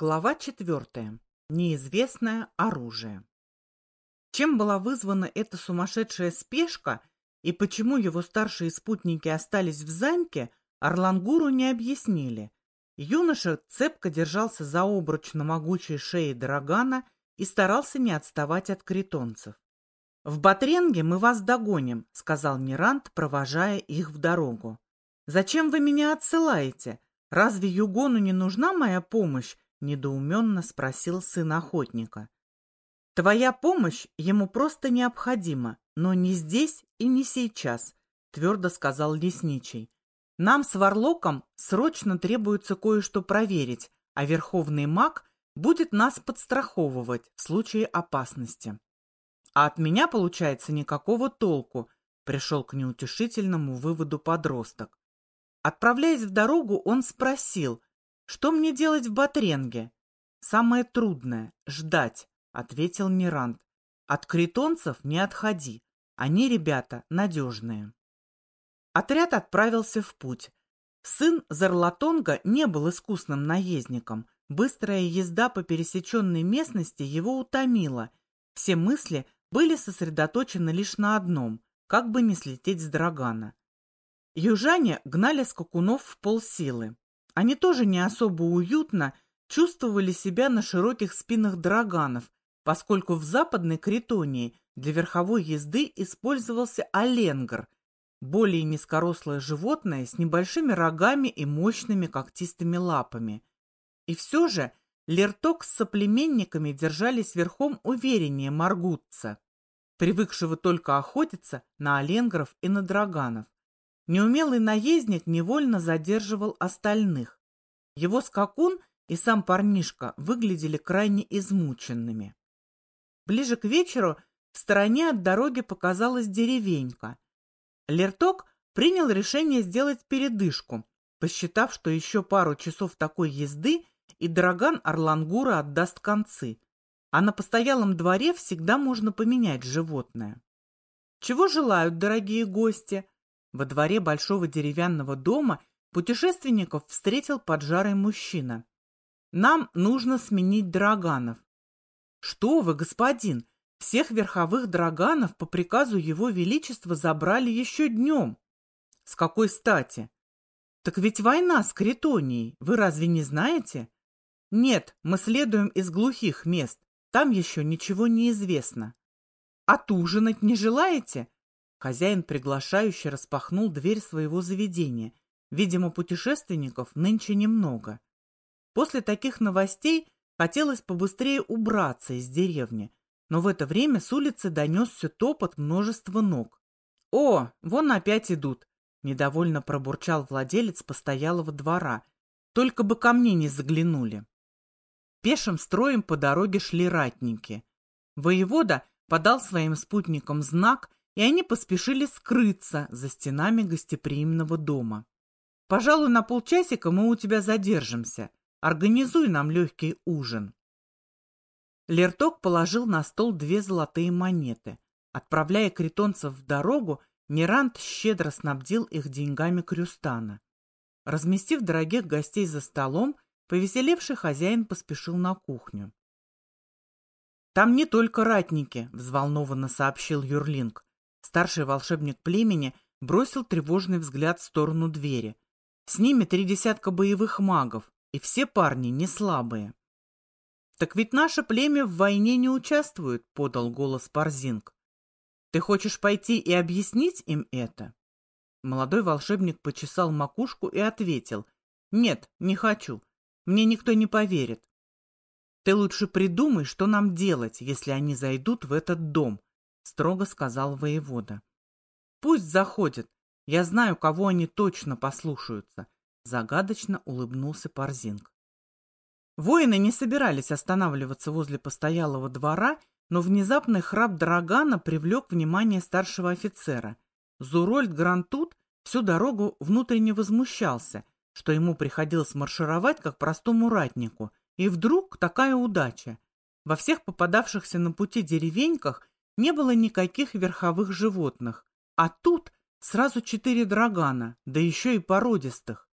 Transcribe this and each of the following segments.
Глава четвертая. Неизвестное оружие. Чем была вызвана эта сумасшедшая спешка и почему его старшие спутники остались в замке, Орлангуру не объяснили. Юноша цепко держался за обруч на могучей шее Драгана и старался не отставать от критонцев. «В Батренге мы вас догоним», — сказал Нерант, провожая их в дорогу. «Зачем вы меня отсылаете? Разве Югону не нужна моя помощь?» — недоуменно спросил сын охотника. «Твоя помощь ему просто необходима, но не здесь и не сейчас», — твердо сказал лесничий. «Нам с Варлоком срочно требуется кое-что проверить, а Верховный маг будет нас подстраховывать в случае опасности. А от меня, получается, никакого толку», — пришел к неутешительному выводу подросток. Отправляясь в дорогу, он спросил — что мне делать в Батренге? Самое трудное — ждать, — ответил Мирант. От критонцев не отходи. Они, ребята, надежные. Отряд отправился в путь. Сын Зарлатонга не был искусным наездником. Быстрая езда по пересеченной местности его утомила. Все мысли были сосредоточены лишь на одном — как бы не слететь с драгана. Южане гнали скакунов в полсилы. Они тоже не особо уютно чувствовали себя на широких спинах драганов, поскольку в западной Критонии для верховой езды использовался оленгр, более низкорослое животное с небольшими рогами и мощными когтистыми лапами. И все же Лерток с соплеменниками держались верхом увереннее Маргутца, привыкшего только охотиться на оленгров и на драганов. Неумелый наездник невольно задерживал остальных. Его скакун и сам парнишка выглядели крайне измученными. Ближе к вечеру в стороне от дороги показалась деревенька. Лерток принял решение сделать передышку, посчитав, что еще пару часов такой езды и Драган Орлангура отдаст концы, а на постоялом дворе всегда можно поменять животное. «Чего желают, дорогие гости?» Во дворе большого деревянного дома путешественников встретил поджарый мужчина. «Нам нужно сменить драганов». «Что вы, господин, всех верховых драганов по приказу его величества забрали еще днем». «С какой стати?» «Так ведь война с Критонией, вы разве не знаете?» «Нет, мы следуем из глухих мест, там еще ничего не известно». «Отужинать не желаете?» Хозяин приглашающе распахнул дверь своего заведения. Видимо, путешественников нынче немного. После таких новостей хотелось побыстрее убраться из деревни, но в это время с улицы донесся топот множества ног. «О, вон опять идут!» — недовольно пробурчал владелец постоялого двора. «Только бы ко мне не заглянули!» Пешим строем по дороге шли ратники. Воевода подал своим спутникам знак — и они поспешили скрыться за стенами гостеприимного дома. «Пожалуй, на полчасика мы у тебя задержимся. Организуй нам легкий ужин». Лерток положил на стол две золотые монеты. Отправляя критонцев в дорогу, Нерант щедро снабдил их деньгами Крюстана. Разместив дорогих гостей за столом, повеселевший хозяин поспешил на кухню. «Там не только ратники», — взволнованно сообщил Юрлинг. Старший волшебник племени бросил тревожный взгляд в сторону двери. С ними три десятка боевых магов, и все парни не слабые. «Так ведь наше племя в войне не участвует», — подал голос Парзинг. «Ты хочешь пойти и объяснить им это?» Молодой волшебник почесал макушку и ответил. «Нет, не хочу. Мне никто не поверит. Ты лучше придумай, что нам делать, если они зайдут в этот дом строго сказал воевода. Пусть заходят. Я знаю, кого они точно послушаются, загадочно улыбнулся Парзинг. Воины не собирались останавливаться возле постоялого двора, но внезапный храп Драгана привлек внимание старшего офицера. Зурольд Грантут всю дорогу внутренне возмущался, что ему приходилось маршировать как простому ратнику. И вдруг такая удача. Во всех попадавшихся на пути деревеньках не было никаких верховых животных, а тут сразу четыре драгана, да еще и породистых.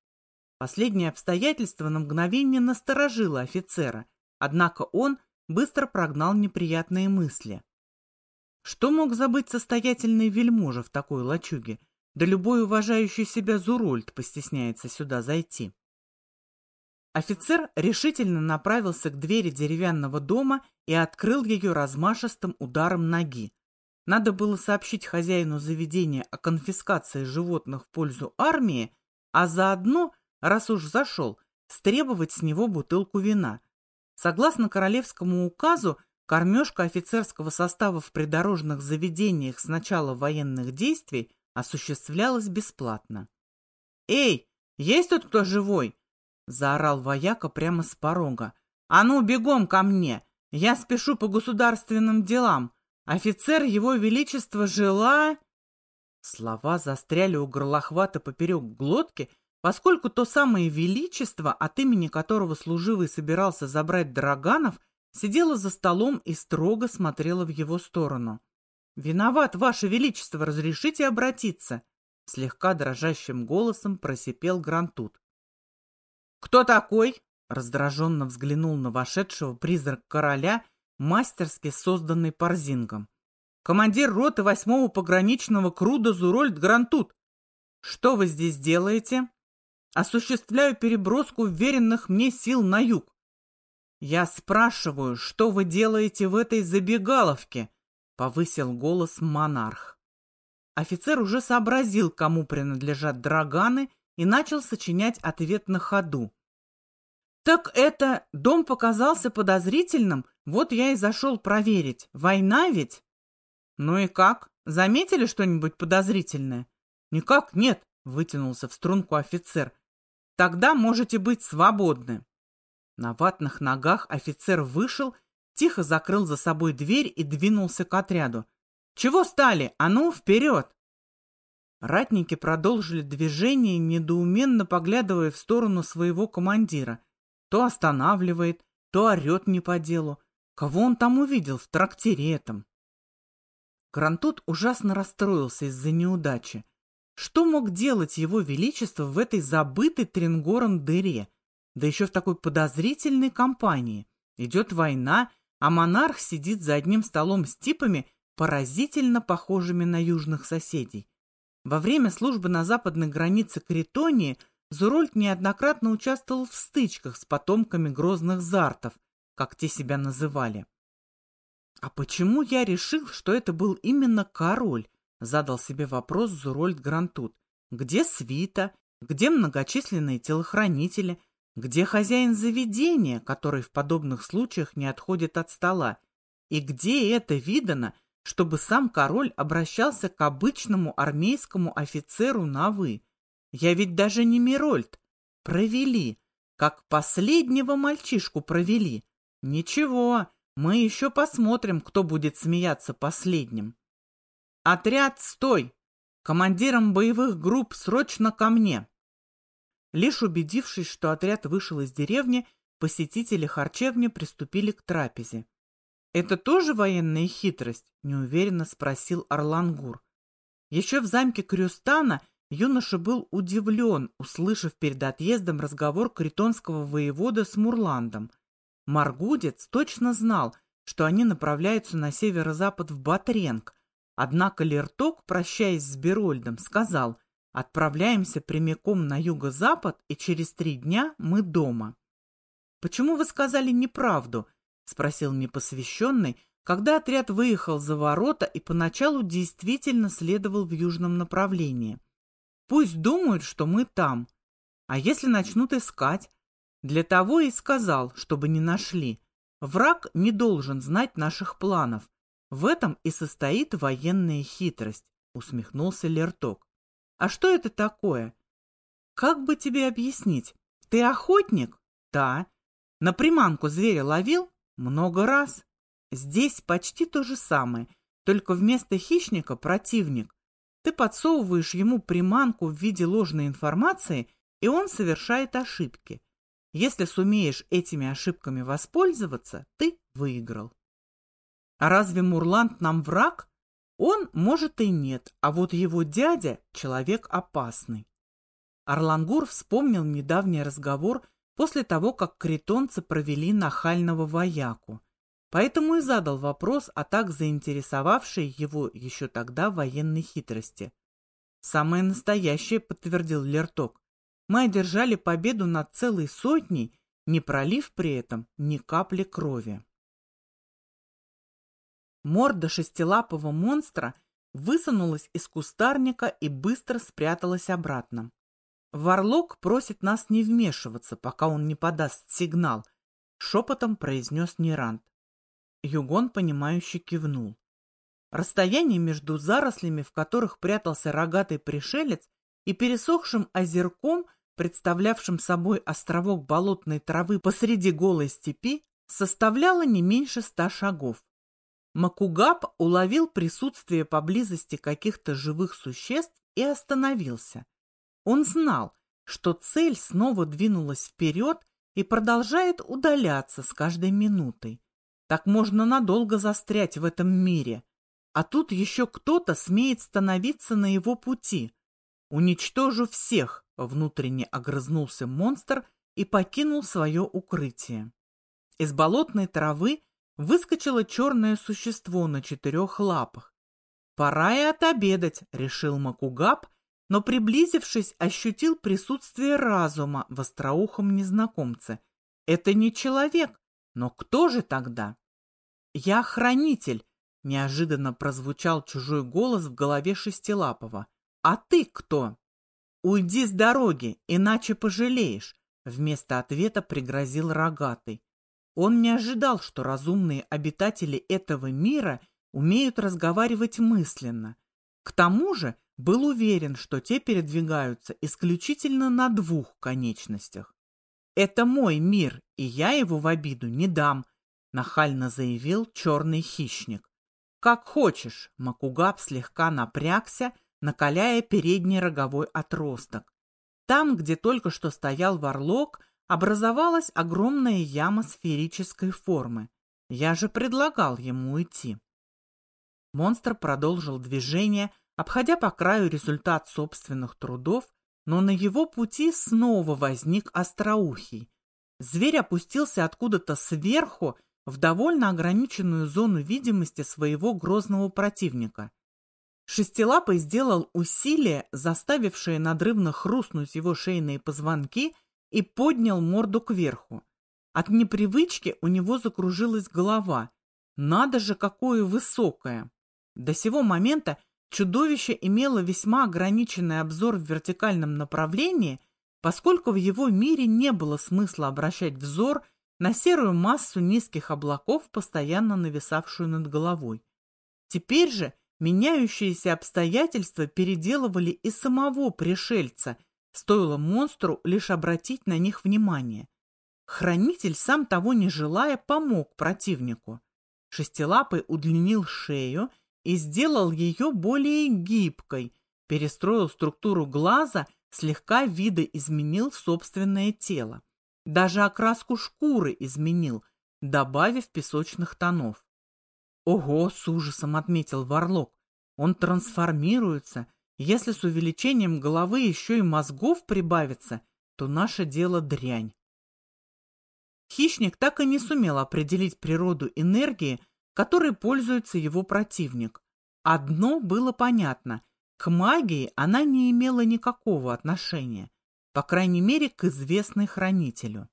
Последнее обстоятельство на мгновение насторожило офицера, однако он быстро прогнал неприятные мысли. Что мог забыть состоятельный вельможа в такой лачуге? Да любой уважающий себя Зурольд постесняется сюда зайти. Офицер решительно направился к двери деревянного дома и открыл ее размашистым ударом ноги. Надо было сообщить хозяину заведения о конфискации животных в пользу армии, а заодно, раз уж зашел, стребовать с него бутылку вина. Согласно королевскому указу, кормежка офицерского состава в придорожных заведениях с начала военных действий осуществлялась бесплатно. «Эй, есть тут кто живой?» — заорал вояка прямо с порога. «А ну, бегом ко мне! Я спешу по государственным делам! Офицер его величества жила...» Слова застряли у горлохвата поперек глотки, поскольку то самое величество, от имени которого служивый собирался забрать Драганов, сидело за столом и строго смотрела в его сторону. «Виноват, ваше величество, разрешите обратиться?» Слегка дрожащим голосом просипел Грантут. «Кто такой?» — раздраженно взглянул на вошедшего призрак короля, мастерски созданный Парзингом. «Командир роты восьмого пограничного круда Зурольд Грантут. Что вы здесь делаете?» «Осуществляю переброску веренных мне сил на юг. «Я спрашиваю, что вы делаете в этой забегаловке?» — повысил голос монарх. Офицер уже сообразил, кому принадлежат драганы, и начал сочинять ответ на ходу. «Так это дом показался подозрительным, вот я и зашел проверить. Война ведь?» «Ну и как? Заметили что-нибудь подозрительное?» «Никак нет», — вытянулся в струнку офицер. «Тогда можете быть свободны». На ватных ногах офицер вышел, тихо закрыл за собой дверь и двинулся к отряду. «Чего стали? А ну, вперед!» Ратники продолжили движение, недоуменно поглядывая в сторону своего командира. То останавливает, то орет не по делу. Кого он там увидел в трактире этом? Грантут ужасно расстроился из-за неудачи. Что мог делать его величество в этой забытой Трингором дыре? Да еще в такой подозрительной компании. Идет война, а монарх сидит за одним столом с типами, поразительно похожими на южных соседей. Во время службы на западной границе Критонии Зурольд неоднократно участвовал в стычках с потомками грозных зартов, как те себя называли. «А почему я решил, что это был именно король?» — задал себе вопрос Зурольд Грантут. «Где свита? Где многочисленные телохранители? Где хозяин заведения, который в подобных случаях не отходит от стола? И где это видано, чтобы сам король обращался к обычному армейскому офицеру на «вы»? Я ведь даже не Мирольд. Провели. Как последнего мальчишку провели. Ничего, мы еще посмотрим, кто будет смеяться последним. Отряд, стой! Командиром боевых групп срочно ко мне. Лишь убедившись, что отряд вышел из деревни, посетители харчевни приступили к трапезе. «Это тоже военная хитрость?» – неуверенно спросил Орлангур. Еще в замке Крюстана юноша был удивлен, услышав перед отъездом разговор критонского воевода с Мурландом. Маргудец точно знал, что они направляются на северо-запад в Батренг, однако Лерток, прощаясь с Берольдом, сказал – Отправляемся прямиком на юго-запад, и через три дня мы дома. «Почему вы сказали неправду?» — спросил непосвященный, когда отряд выехал за ворота и поначалу действительно следовал в южном направлении. «Пусть думают, что мы там. А если начнут искать?» Для того и сказал, чтобы не нашли. Враг не должен знать наших планов. В этом и состоит военная хитрость, усмехнулся Лерток. А что это такое? Как бы тебе объяснить? Ты охотник? Да. На приманку зверя ловил? Много раз. Здесь почти то же самое, только вместо хищника противник. Ты подсовываешь ему приманку в виде ложной информации, и он совершает ошибки. Если сумеешь этими ошибками воспользоваться, ты выиграл. А разве Мурланд нам враг? Он, может, и нет, а вот его дядя — человек опасный. Орлангур вспомнил недавний разговор после того, как критонцы провели нахального вояку. Поэтому и задал вопрос о так заинтересовавшей его еще тогда военной хитрости. «Самое настоящее», — подтвердил Лерток. «Мы одержали победу над целой сотней, не пролив при этом ни капли крови». Морда шестилапого монстра высунулась из кустарника и быстро спряталась обратно. Варлок просит нас не вмешиваться, пока он не подаст сигнал, шепотом произнес Нерант. Югон, понимающе кивнул. Расстояние между зарослями, в которых прятался рогатый пришелец, и пересохшим озерком, представлявшим собой островок болотной травы посреди голой степи, составляло не меньше ста шагов. Макугаб уловил присутствие поблизости каких-то живых существ и остановился. Он знал, что цель снова двинулась вперед и продолжает удаляться с каждой минутой. Так можно надолго застрять в этом мире. А тут еще кто-то смеет становиться на его пути. Уничтожу всех, внутренне огрызнулся монстр и покинул свое укрытие. Из болотной травы выскочило черное существо на четырех лапах. «Пора и отобедать», — решил Макугаб но, приблизившись, ощутил присутствие разума в остроухом незнакомце. Это не человек, но кто же тогда? «Я хранитель», — неожиданно прозвучал чужой голос в голове Шестилапова. «А ты кто?» «Уйди с дороги, иначе пожалеешь», — вместо ответа пригрозил рогатый. Он не ожидал, что разумные обитатели этого мира умеют разговаривать мысленно. К тому же был уверен, что те передвигаются исключительно на двух конечностях. «Это мой мир, и я его в обиду не дам», — нахально заявил черный хищник. «Как хочешь», — Макугаб слегка напрягся, накаляя передний роговой отросток. Там, где только что стоял варлок, образовалась огромная яма сферической формы. Я же предлагал ему уйти. Монстр продолжил движение, обходя по краю результат собственных трудов, но на его пути снова возник остроухий. Зверь опустился откуда-то сверху в довольно ограниченную зону видимости своего грозного противника. Шестилапый сделал усилие, заставившее надрывно хрустнуть его шейные позвонки, и поднял морду кверху. От непривычки у него закружилась голова. Надо же, какое высокое! До сего момента чудовище имело весьма ограниченный обзор в вертикальном направлении, поскольку в его мире не было смысла обращать взор на серую массу низких облаков, постоянно нависавшую над головой. Теперь же меняющиеся обстоятельства переделывали и самого пришельца, стоило монстру лишь обратить на них внимание. Хранитель, сам того не желая, помог противнику. Шестилапый удлинил шею и сделал ее более гибкой, перестроил структуру глаза, слегка видоизменил собственное тело. Даже окраску шкуры изменил, добавив песочных тонов. «Ого!» — с ужасом отметил Варлок. «Он трансформируется. Если с увеличением головы еще и мозгов прибавится, то наше дело дрянь». Хищник так и не сумел определить природу энергии, которой пользуется его противник. Одно было понятно – к магии она не имела никакого отношения, по крайней мере, к известной хранителю.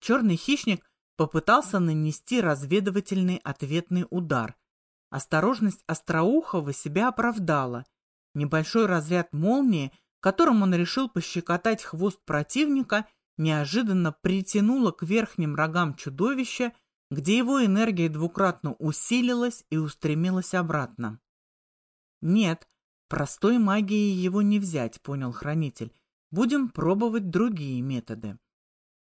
Черный хищник попытался нанести разведывательный ответный удар. Осторожность Остроухова себя оправдала. Небольшой разряд молнии, которым он решил пощекотать хвост противника, неожиданно притянуло к верхним рогам чудовища где его энергия двукратно усилилась и устремилась обратно. «Нет, простой магией его не взять», — понял хранитель. «Будем пробовать другие методы».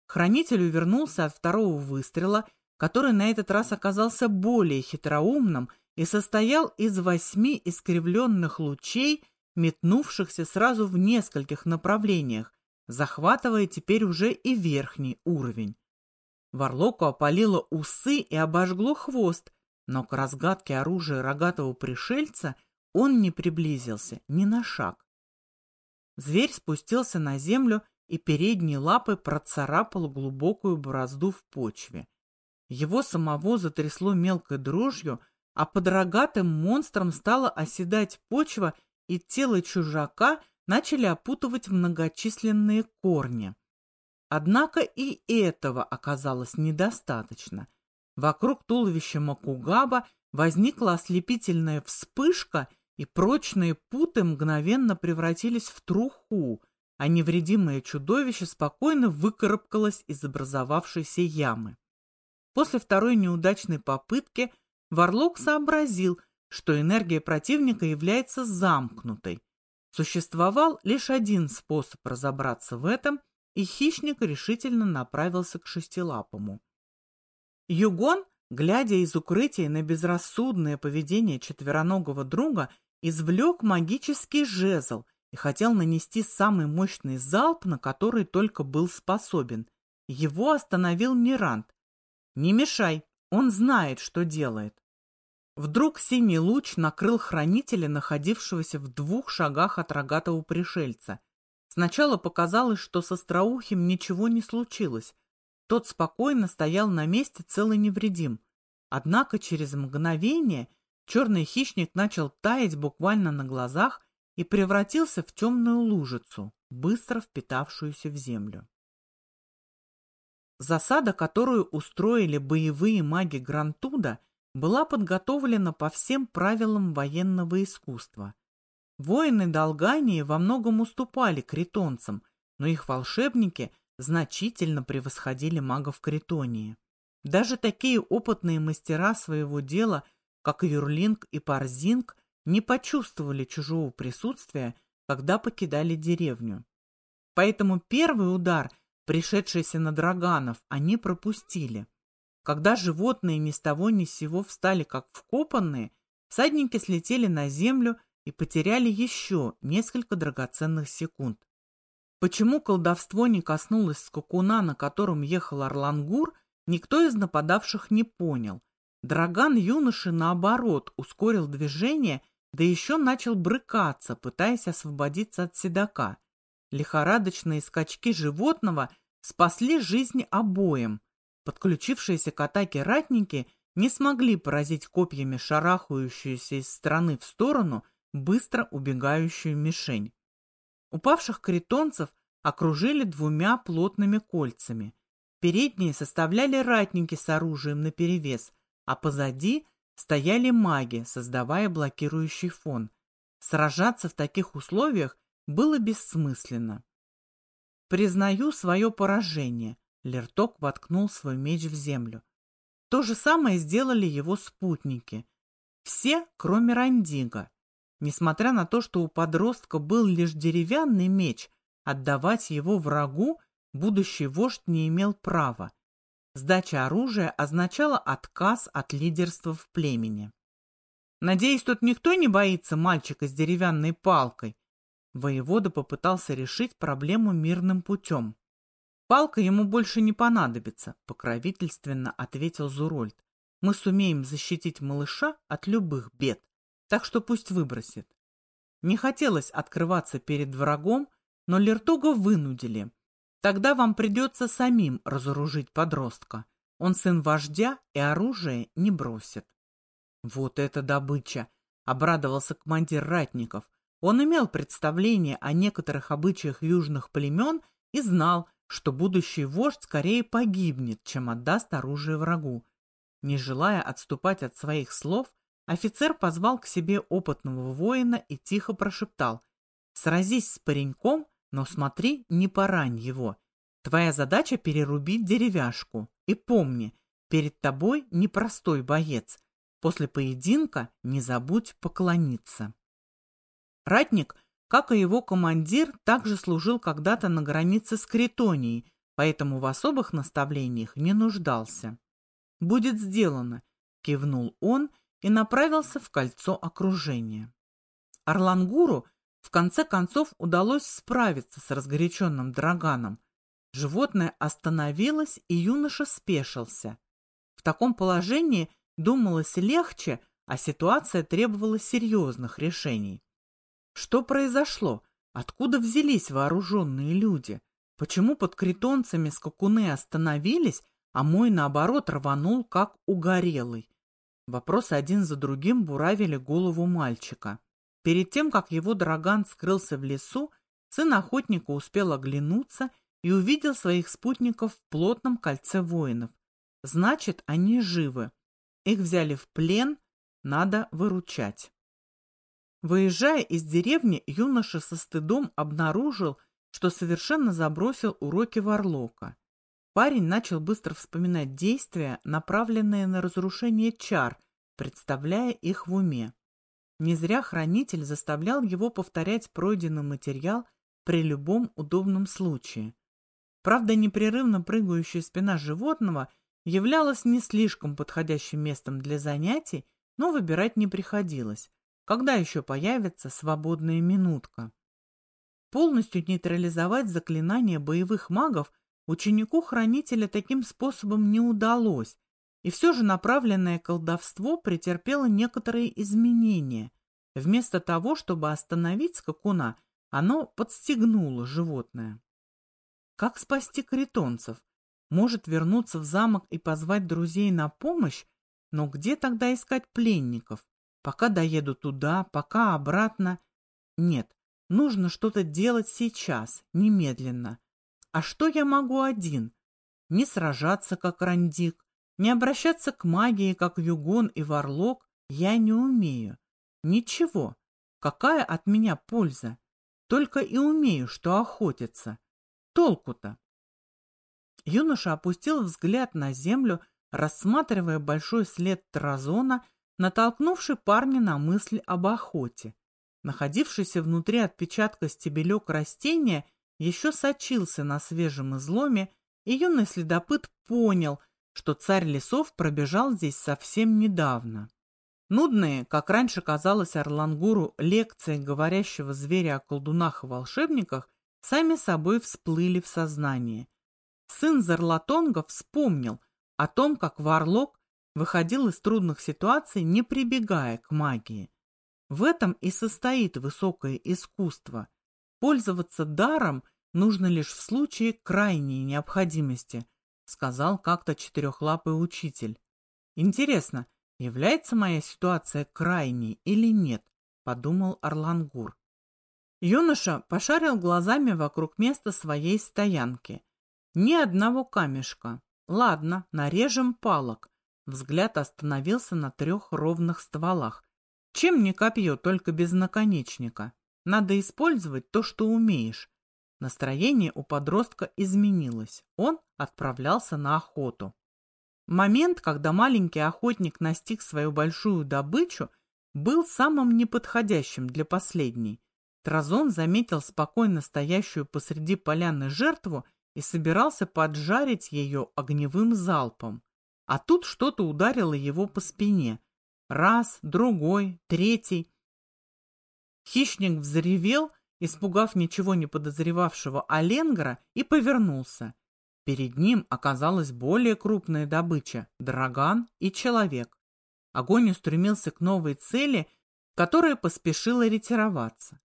Хранитель увернулся от второго выстрела, который на этот раз оказался более хитроумным и состоял из восьми искривленных лучей, метнувшихся сразу в нескольких направлениях, захватывая теперь уже и верхний уровень. Варлоку опалило усы и обожгло хвост, но к разгадке оружия рогатого пришельца он не приблизился ни на шаг. Зверь спустился на землю и передней лапой процарапал глубокую борозду в почве. Его самого затрясло мелкой дрожью, а под рогатым монстром стала оседать почва, и тело чужака начали опутывать многочисленные корни. Однако и этого оказалось недостаточно. Вокруг туловища Макугаба возникла ослепительная вспышка, и прочные путы мгновенно превратились в труху, а невредимое чудовище спокойно выкарабкалось из образовавшейся ямы. После второй неудачной попытки Варлок сообразил, что энергия противника является замкнутой. Существовал лишь один способ разобраться в этом, и хищник решительно направился к шестилапому. Югон, глядя из укрытия на безрассудное поведение четвероногого друга, извлек магический жезл и хотел нанести самый мощный залп, на который только был способен. Его остановил Нерант. «Не мешай, он знает, что делает». Вдруг синий луч накрыл хранителя, находившегося в двух шагах от рогатого пришельца. Сначала показалось, что со Страухим ничего не случилось. Тот спокойно стоял на месте целый невредим. Однако через мгновение черный хищник начал таять буквально на глазах и превратился в темную лужицу, быстро впитавшуюся в землю. Засада, которую устроили боевые маги Грантуда, была подготовлена по всем правилам военного искусства. Воины Долгании во многом уступали критонцам, но их волшебники значительно превосходили магов Критонии. Даже такие опытные мастера своего дела, как Юрлинг и Парзинг, не почувствовали чужого присутствия, когда покидали деревню. Поэтому первый удар, пришедшийся на драганов, они пропустили. Когда животные ни с того ни с сего встали как вкопанные, всадники слетели на землю и потеряли еще несколько драгоценных секунд. Почему колдовство не коснулось скакуна, на котором ехал Орлангур, никто из нападавших не понял. Драган юноши, наоборот, ускорил движение, да еще начал брыкаться, пытаясь освободиться от седока. Лихорадочные скачки животного спасли жизнь обоим. Подключившиеся к атаке ратники не смогли поразить копьями шарахающуюся из стороны в сторону быстро убегающую мишень. Упавших критонцев окружили двумя плотными кольцами. Передние составляли ратники с оружием наперевес, а позади стояли маги, создавая блокирующий фон. Сражаться в таких условиях было бессмысленно. «Признаю свое поражение», — Лерток воткнул свой меч в землю. То же самое сделали его спутники. Все, кроме Рандига. Несмотря на то, что у подростка был лишь деревянный меч, отдавать его врагу будущий вождь не имел права. Сдача оружия означала отказ от лидерства в племени. «Надеюсь, тут никто не боится мальчика с деревянной палкой?» Воевода попытался решить проблему мирным путем. «Палка ему больше не понадобится», — покровительственно ответил Зурольд. «Мы сумеем защитить малыша от любых бед так что пусть выбросит. Не хотелось открываться перед врагом, но Лертуга вынудили. Тогда вам придется самим разоружить подростка. Он сын вождя и оружие не бросит. Вот это добыча! Обрадовался командир ратников. Он имел представление о некоторых обычаях южных племен и знал, что будущий вождь скорее погибнет, чем отдаст оружие врагу. Не желая отступать от своих слов, Офицер позвал к себе опытного воина и тихо прошептал. «Сразись с пареньком, но смотри, не порань его. Твоя задача перерубить деревяшку. И помни, перед тобой непростой боец. После поединка не забудь поклониться». Ратник, как и его командир, также служил когда-то на границе с Критонией, поэтому в особых наставлениях не нуждался. «Будет сделано», — кивнул он и направился в кольцо окружения. Орлангуру в конце концов удалось справиться с разгоряченным драганом. Животное остановилось, и юноша спешился. В таком положении думалось легче, а ситуация требовала серьезных решений. Что произошло? Откуда взялись вооруженные люди? Почему под критонцами скакуны остановились, а мой, наоборот, рванул, как угорелый? Вопросы один за другим буравили голову мальчика. Перед тем, как его драган скрылся в лесу, сын охотника успел оглянуться и увидел своих спутников в плотном кольце воинов. Значит, они живы. Их взяли в плен, надо выручать. Выезжая из деревни, юноша со стыдом обнаружил, что совершенно забросил уроки Варлока. Парень начал быстро вспоминать действия, направленные на разрушение чар, представляя их в уме. Не зря хранитель заставлял его повторять пройденный материал при любом удобном случае. Правда, непрерывно прыгающая спина животного являлась не слишком подходящим местом для занятий, но выбирать не приходилось. Когда еще появится свободная минутка? Полностью нейтрализовать заклинания боевых магов ученику Хранителя таким способом не удалось, и все же направленное колдовство претерпело некоторые изменения. Вместо того, чтобы остановить скакуна, оно подстегнуло животное. Как спасти критонцев? Может вернуться в замок и позвать друзей на помощь? Но где тогда искать пленников? Пока доеду туда, пока обратно. Нет, нужно что-то делать сейчас, немедленно. А что я могу один? Не сражаться, как Рандик, не обращаться к магии, как Югон и Варлок, я не умею. Ничего. Какая от меня польза? Только и умею, что охотиться. Толку-то? Юноша опустил взгляд на землю, рассматривая большой след Тразона натолкнувший парня на мысль об охоте. Находившийся внутри отпечатка стебелек растения еще сочился на свежем изломе, и юный следопыт понял, что царь лесов пробежал здесь совсем недавно. Нудные, как раньше казалось Орлангуру, лекции говорящего зверя о колдунах и волшебниках сами собой всплыли в сознание. Сын Зарлатонга вспомнил о том, как Варлок выходил из трудных ситуаций, не прибегая к магии. В этом и состоит высокое искусство. Пользоваться даром нужно лишь в случае крайней необходимости, сказал как-то четырехлапый учитель. Интересно, является моя ситуация крайней или нет, подумал Орлангур. Юноша пошарил глазами вокруг места своей стоянки. Ни одного камешка. Ладно, нарежем палок. Взгляд остановился на трех ровных стволах. Чем не копье, только без наконечника? Надо использовать то, что умеешь. Настроение у подростка изменилось. Он отправлялся на охоту. Момент, когда маленький охотник настиг свою большую добычу, был самым неподходящим для последней. Тразон заметил спокойно стоящую посреди поляны жертву и собирался поджарить ее огневым залпом. А тут что-то ударило его по спине. Раз, другой, третий. Хищник взревел, испугав ничего не подозревавшего Оленгра, и повернулся. Перед ним оказалась более крупная добыча – драган и человек. Огонь устремился к новой цели, которая поспешила ретироваться.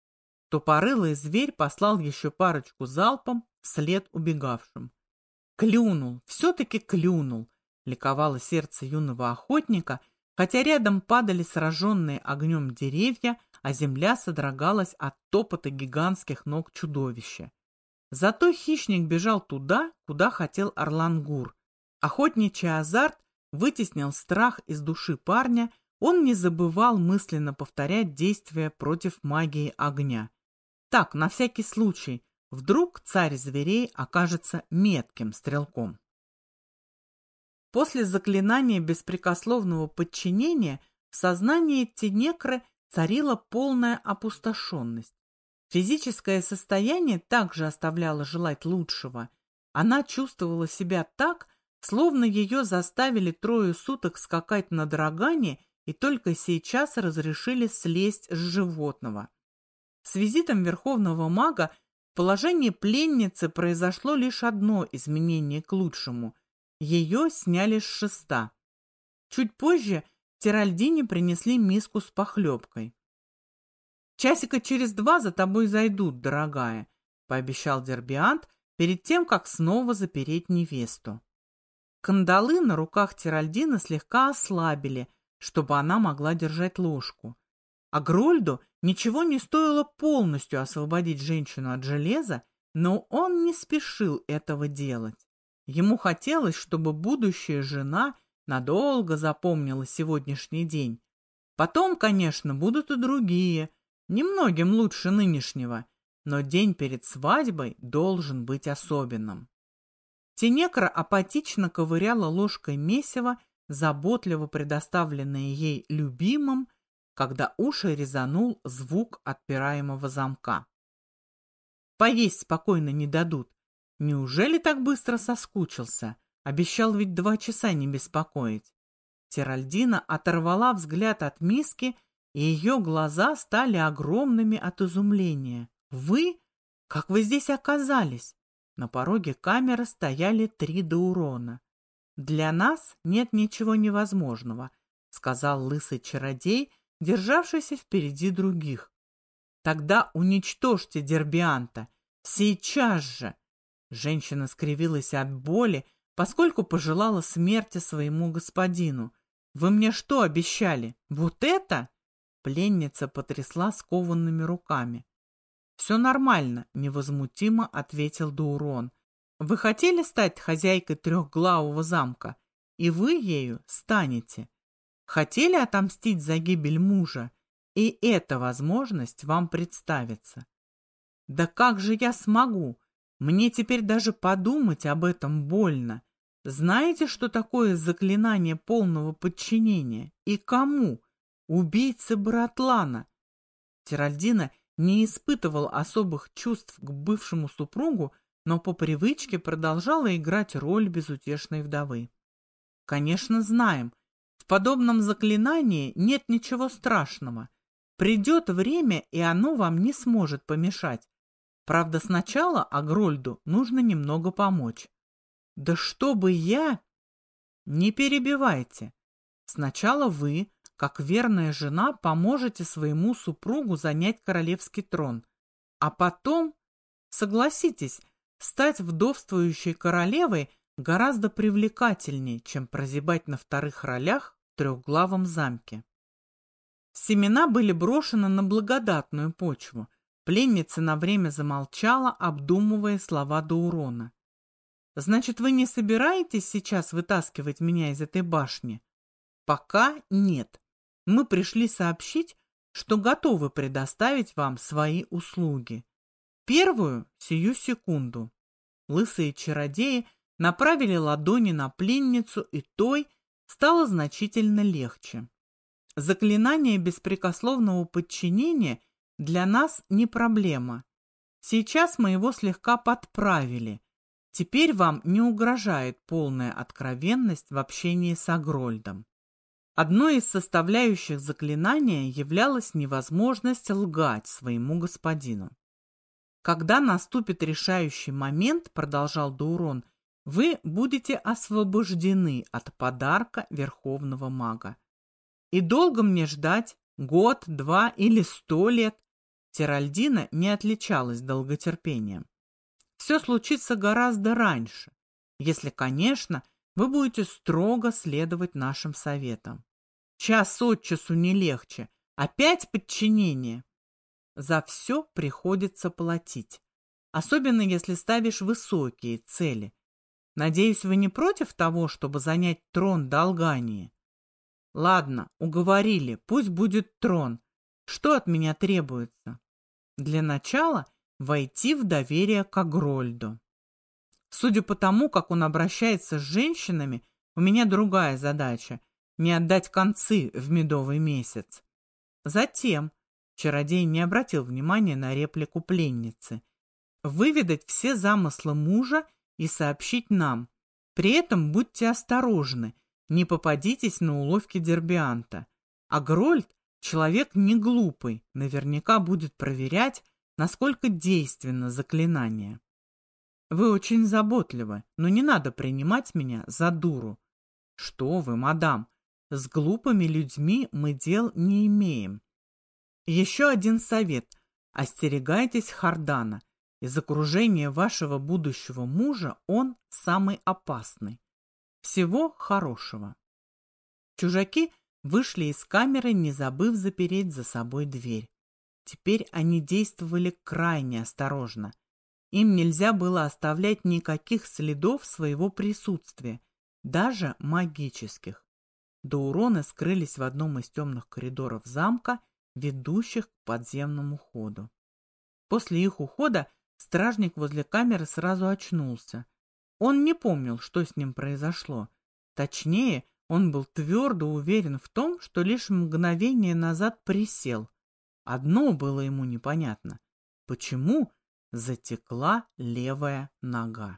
Тупорылый зверь послал еще парочку залпом вслед убегавшим. Клюнул, все-таки клюнул, ликовало сердце юного охотника, хотя рядом падали сраженные огнем деревья, а земля содрогалась от топота гигантских ног чудовища. Зато хищник бежал туда, куда хотел Орлангур. Охотничий азарт вытеснил страх из души парня, он не забывал мысленно повторять действия против магии огня. Так, на всякий случай, вдруг царь зверей окажется метким стрелком. После заклинания беспрекословного подчинения в сознании Тенекры царила полная опустошенность. Физическое состояние также оставляло желать лучшего. Она чувствовала себя так, словно ее заставили трое суток скакать на драгане и только сейчас разрешили слезть с животного. С визитом верховного мага в положении пленницы произошло лишь одно изменение к лучшему. Ее сняли с шеста. Чуть позже Тиральдине принесли миску с похлебкой. Часика через два за тобой зайдут, дорогая, пообещал Дербиант перед тем, как снова запереть невесту. Кандалы на руках Тиральдины слегка ослабили, чтобы она могла держать ложку. А Грольду ничего не стоило полностью освободить женщину от железа, но он не спешил этого делать. Ему хотелось, чтобы будущая жена надолго запомнила сегодняшний день. Потом, конечно, будут и другие, немногим лучше нынешнего, но день перед свадьбой должен быть особенным. Тенекра апатично ковыряла ложкой месиво, заботливо предоставленное ей любимым, когда уши резанул звук отпираемого замка. Поесть спокойно не дадут. Неужели так быстро соскучился? Обещал ведь два часа не беспокоить. Тиральдина оторвала взгляд от миски, и ее глаза стали огромными от изумления. «Вы? Как вы здесь оказались?» На пороге камеры стояли три Даурона. «Для нас нет ничего невозможного», — сказал лысый чародей, державшийся впереди других. «Тогда уничтожьте Дербианта! Сейчас же!» Женщина скривилась от боли, поскольку пожелала смерти своему господину. «Вы мне что обещали? Вот это?» Пленница потрясла скованными руками. «Все нормально», — невозмутимо ответил Даурон. «Вы хотели стать хозяйкой трехглавого замка, и вы ею станете. Хотели отомстить за гибель мужа, и эта возможность вам представится. Да как же я смогу? Мне теперь даже подумать об этом больно. Знаете, что такое заклинание полного подчинения? И кому? Убийце Братлана. Тиральдина не испытывал особых чувств к бывшему супругу, но по привычке продолжала играть роль безутешной вдовы. Конечно, знаем, в подобном заклинании нет ничего страшного. Придет время, и оно вам не сможет помешать. Правда, сначала Агрольду нужно немного помочь. Да чтобы я... Не перебивайте. Сначала вы, как верная жена, поможете своему супругу занять королевский трон. А потом, согласитесь, стать вдовствующей королевой гораздо привлекательнее, чем прозябать на вторых ролях в трехглавом замке. Семена были брошены на благодатную почву – Пленница на время замолчала, обдумывая слова Даурона. «Значит, вы не собираетесь сейчас вытаскивать меня из этой башни?» «Пока нет. Мы пришли сообщить, что готовы предоставить вам свои услуги. Первую — сию секунду». Лысые чародеи направили ладони на пленницу, и той стало значительно легче. Заклинание беспрекословного подчинения — для нас не проблема. Сейчас мы его слегка подправили. Теперь вам не угрожает полная откровенность в общении с Агрольдом. Одной из составляющих заклинания являлась невозможность лгать своему господину. Когда наступит решающий момент, продолжал Даурон, вы будете освобождены от подарка Верховного Мага. И долго мне ждать, год, два или сто лет, Тиральдина не отличалась долготерпением. Все случится гораздо раньше, если, конечно, вы будете строго следовать нашим советам. Час от часу не легче. Опять подчинение. За все приходится платить. Особенно, если ставишь высокие цели. Надеюсь, вы не против того, чтобы занять трон Долгании? Ладно, уговорили, пусть будет трон. Что от меня требуется? Для начала войти в доверие к Агрольду. Судя по тому, как он обращается с женщинами, у меня другая задача – не отдать концы в медовый месяц. Затем, чародей не обратил внимания на реплику пленницы, выведать все замыслы мужа и сообщить нам. При этом будьте осторожны, не попадитесь на уловки Дербианта. А Человек не глупый, наверняка будет проверять, насколько действенно заклинание. Вы очень заботливы, но не надо принимать меня за дуру. Что вы, мадам, с глупыми людьми мы дел не имеем. Еще один совет. Остерегайтесь Хардана. Из окружения вашего будущего мужа он самый опасный. Всего хорошего. Чужаки вышли из камеры, не забыв запереть за собой дверь. Теперь они действовали крайне осторожно. Им нельзя было оставлять никаких следов своего присутствия, даже магических. До скрылись в одном из темных коридоров замка, ведущих к подземному ходу. После их ухода стражник возле камеры сразу очнулся. Он не помнил, что с ним произошло. Точнее, он был твердо уверен в том, что лишь мгновение назад присел. Одно было ему непонятно. Почему затекла левая нога?